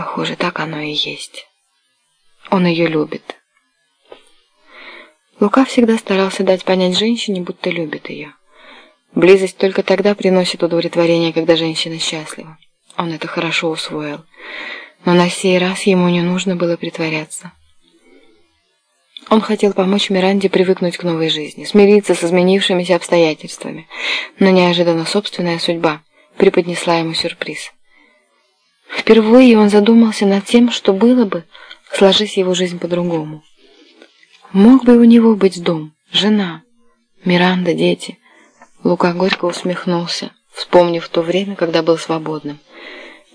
Похоже, так оно и есть. Он ее любит. Лука всегда старался дать понять женщине, будто любит ее. Близость только тогда приносит удовлетворение, когда женщина счастлива. Он это хорошо усвоил. Но на сей раз ему не нужно было притворяться. Он хотел помочь Миранде привыкнуть к новой жизни, смириться с изменившимися обстоятельствами, но неожиданно собственная судьба преподнесла ему сюрприз. Впервые он задумался над тем, что было бы, сложись его жизнь по-другому. Мог бы у него быть дом, жена, Миранда, дети. Лука горько усмехнулся, вспомнив то время, когда был свободным.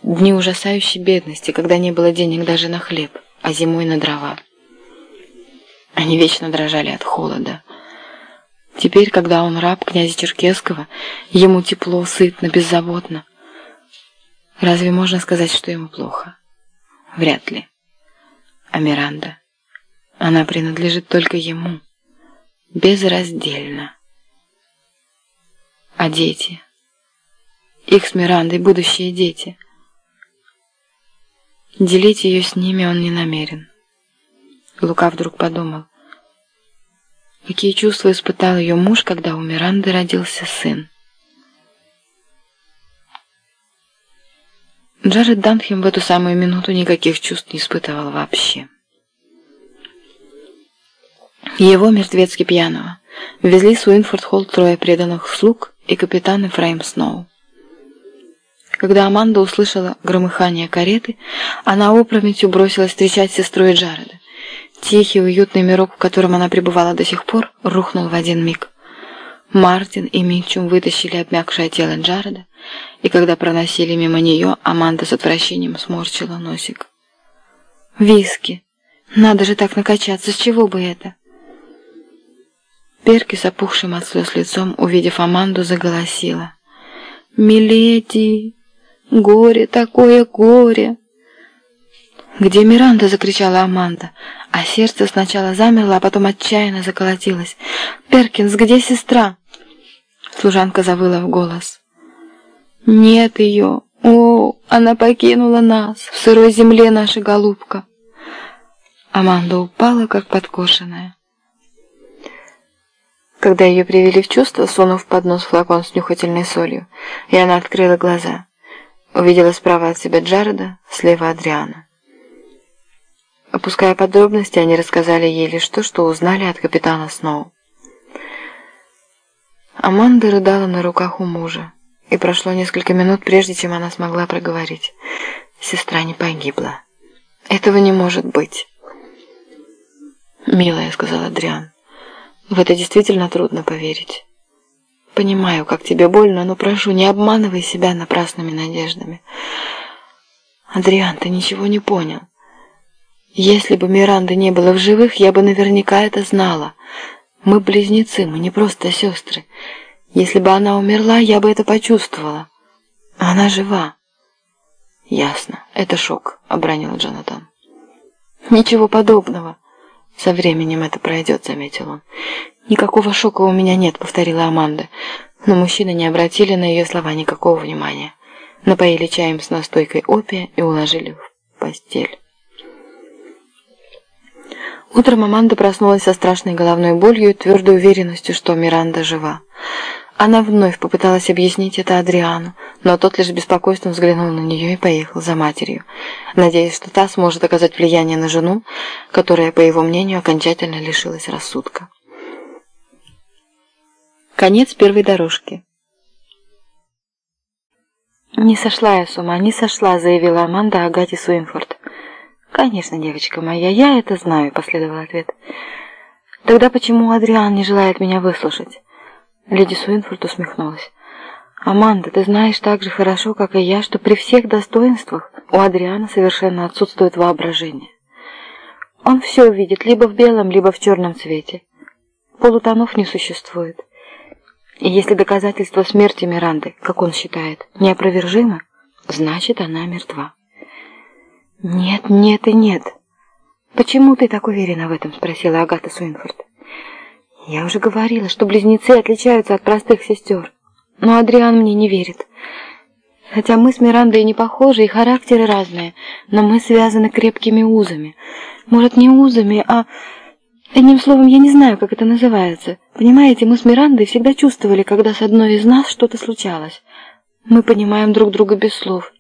Дни ужасающей бедности, когда не было денег даже на хлеб, а зимой на дрова. Они вечно дрожали от холода. Теперь, когда он раб князя Черкесского, ему тепло, сытно, беззаботно. Разве можно сказать, что ему плохо? Вряд ли. А Миранда? Она принадлежит только ему. Безраздельно. А дети? Их с Мирандой будущие дети. Делить ее с ними он не намерен. Лука вдруг подумал, какие чувства испытал ее муж, когда у Миранды родился сын. Джаред Данхем в эту самую минуту никаких чувств не испытывал вообще. Его, мертвецки пьяного, везли в Уинфорд-Холл трое преданных слуг и капитан Эфраим Сноу. Когда Аманда услышала громыхание кареты, она опрометью бросилась встречать сестру и Джареда. Тихий, уютный мирок, в котором она пребывала до сих пор, рухнул в один миг. Мартин и Митчум вытащили обмякшее тело Джареда, и когда проносили мимо нее, Аманда с отвращением сморщила носик. «Виски! Надо же так накачаться, с чего бы это?» Перки опухшим от слез лицом, увидев Аманду, заголосила. «Миледи! Горе, такое горе!» «Где Миранда?» — закричала Аманда, а сердце сначала замерло, а потом отчаянно заколотилось. «Перкинс, где сестра?» Служанка завыла в голос. «Нет ее! О, она покинула нас! В сырой земле наша голубка!» Аманда упала, как подкошенная. Когда ее привели в чувство, сунув под нос флакон с нюхательной солью, и она открыла глаза, увидела справа от себя Джареда, слева Адриана. Опуская подробности, они рассказали ей лишь то, что узнали от капитана Сноу. Аманда рыдала на руках у мужа, и прошло несколько минут, прежде чем она смогла проговорить. Сестра не погибла. Этого не может быть. «Милая», — сказал Адриан, — «в это действительно трудно поверить. Понимаю, как тебе больно, но прошу, не обманывай себя напрасными надеждами. Адриан, ты ничего не понял. Если бы Миранды не было в живых, я бы наверняка это знала. Мы близнецы, мы не просто сестры. Если бы она умерла, я бы это почувствовала. Она жива. Ясно, это шок, обронил Джонатан. Ничего подобного. Со временем это пройдет, заметил он. Никакого шока у меня нет, повторила Аманда. Но мужчины не обратили на ее слова никакого внимания. Напоили чаем с настойкой опия и уложили в постель. Утром Аманда проснулась со страшной головной болью и твердой уверенностью, что Миранда жива. Она вновь попыталась объяснить это Адриану, но тот лишь беспокойством взглянул на нее и поехал за матерью, надеясь, что та сможет оказать влияние на жену, которая, по его мнению, окончательно лишилась рассудка. Конец первой дорожки. «Не сошла я с ума, не сошла», — заявила Аманда Агате Суинфорд. «Конечно, девочка моя, я это знаю», — последовал ответ. «Тогда почему Адриан не желает меня выслушать?» Леди Суинфорд усмехнулась. «Аманда, ты знаешь так же хорошо, как и я, что при всех достоинствах у Адриана совершенно отсутствует воображение. Он все видит либо в белом, либо в черном цвете. Полутонов не существует. И если доказательство смерти Миранды, как он считает, неопровержимо, значит, она мертва». «Нет, нет и нет. Почему ты так уверена в этом?» – спросила Агата Суинфорд. «Я уже говорила, что близнецы отличаются от простых сестер. Но Адриан мне не верит. Хотя мы с Мирандой не похожи и характеры разные, но мы связаны крепкими узами. Может, не узами, а... Одним словом, я не знаю, как это называется. Понимаете, мы с Мирандой всегда чувствовали, когда с одной из нас что-то случалось. Мы понимаем друг друга без слов.